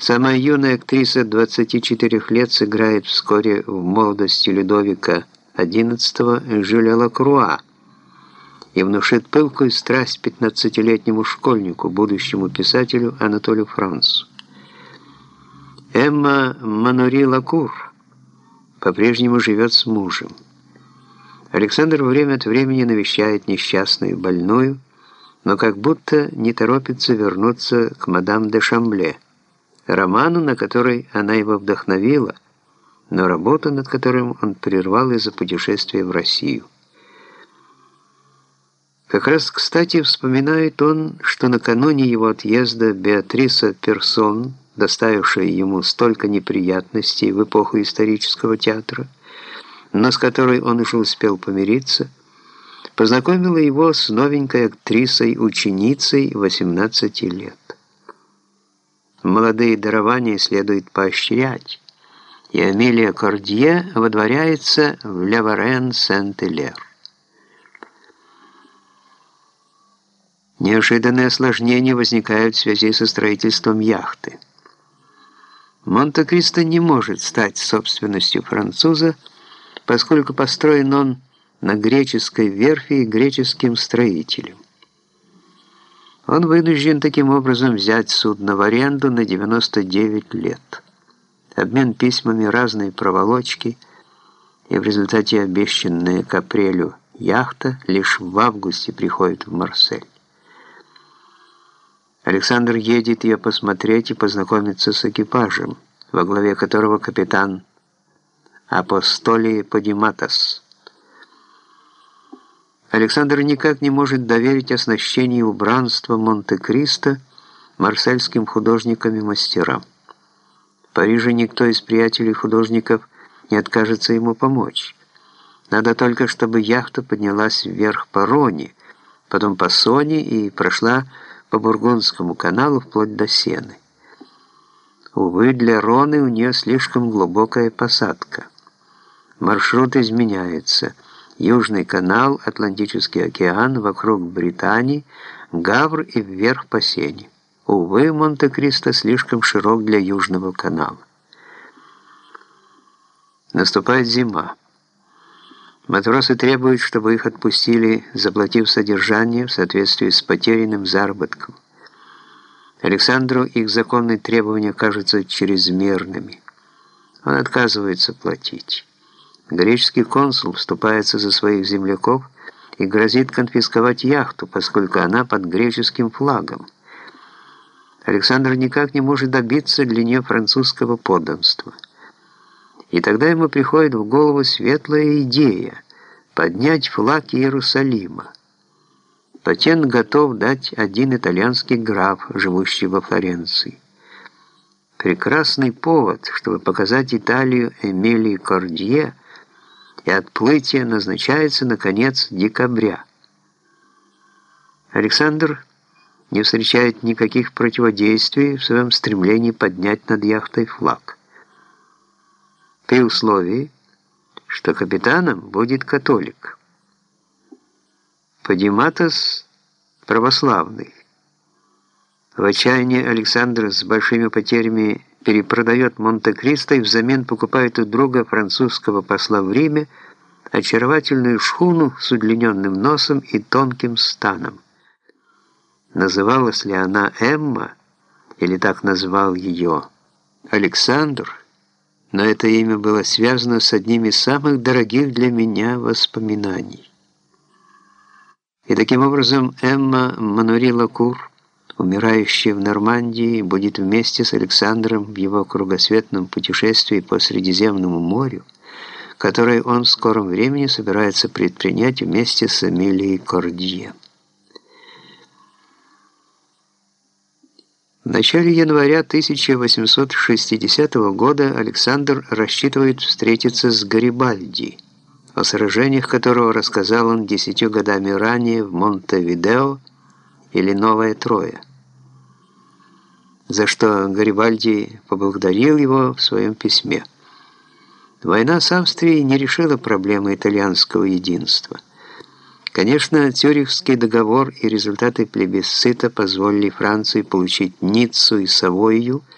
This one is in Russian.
Самая юная актриса 24 лет сыграет вскоре в молодости Людовика XI Жюля Лакруа и внушит пылкую страсть 15-летнему школьнику, будущему писателю Анатолию Францу. Эмма Манури Лакур по-прежнему живет с мужем. Александр время от времени навещает несчастную больную, но как будто не торопится вернуться к мадам де Шамбле – роману, на который она его вдохновила, но работу, над которым он прервал из-за путешествия в Россию. Как раз, кстати, вспоминает он, что накануне его отъезда Беатриса Персон, доставившая ему столько неприятностей в эпоху исторического театра, но с которой он уже успел помириться, познакомила его с новенькой актрисой-ученицей 18 лет. Молодые дарования следует поощрять, и Амелия Кордье водворяется в Леварен Сент-Элер. Неожиданные осложнения возникают в связи со строительством яхты. Монте-Кристо не может стать собственностью француза, поскольку построен он на греческой верфи и греческим строителем. Он вынужден таким образом взять судно в аренду на 99 лет. Обмен письмами разной проволочки и в результате обещанная к апрелю яхта лишь в августе приходит в Марсель. Александр едет ее посмотреть и познакомиться с экипажем, во главе которого капитан Апостолий Подиматос – Александр никак не может доверить оснащение убранства Монте-Кристо марсельским художникам и мастерам. В Париже никто из приятелей художников не откажется ему помочь. Надо только, чтобы яхта поднялась вверх по Роне, потом по Соне и прошла по Бургундскому каналу вплоть до Сены. Увы, для Роны у нее слишком глубокая посадка. Маршрут изменяется – Южный канал, Атлантический океан, вокруг Британии, Гавр и вверх по Сене. Увы, Монте-Кристо слишком широк для Южного канала. Наступает зима. Матросы требуют, чтобы их отпустили, заплатив содержание в соответствии с потерянным заработком. Александру их законные требования кажутся чрезмерными. Он отказывается платить. Греческий консул вступается за своих земляков и грозит конфисковать яхту, поскольку она под греческим флагом. Александр никак не может добиться для нее французского подданства. И тогда ему приходит в голову светлая идея поднять флаг Иерусалима. Патент готов дать один итальянский граф, живущий во Флоренции. Прекрасный повод, чтобы показать Италию Эмилии Кордье, и отплытие назначается на конец декабря. Александр не встречает никаких противодействий в своем стремлении поднять над яхтой флаг. При условии, что капитаном будет католик. Подиматос православный. В отчаянии Александр с большими потерями перепродает Монте-Кристо и взамен покупает у друга французского посла в Риме очаровательную шхуну с удлиненным носом и тонким станом. Называлась ли она Эмма, или так назвал ее Александр, но это имя было связано с одним из самых дорогих для меня воспоминаний. И таким образом Эмма Манури Лакур умирающий в Нормандии, будет вместе с Александром в его кругосветном путешествии по Средиземному морю, которое он в скором времени собирается предпринять вместе с Эмилией Кордье. В начале января 1860 года Александр рассчитывает встретиться с Гарибальди, о сражениях которого рассказал он десятью годами ранее в Монтевидео или Новая Троя за что Гарибальди поблагодарил его в своем письме. Война с Австрией не решила проблемы итальянского единства. Конечно, Цюрихский договор и результаты плебисцита позволили Франции получить Ниццу и Савойю –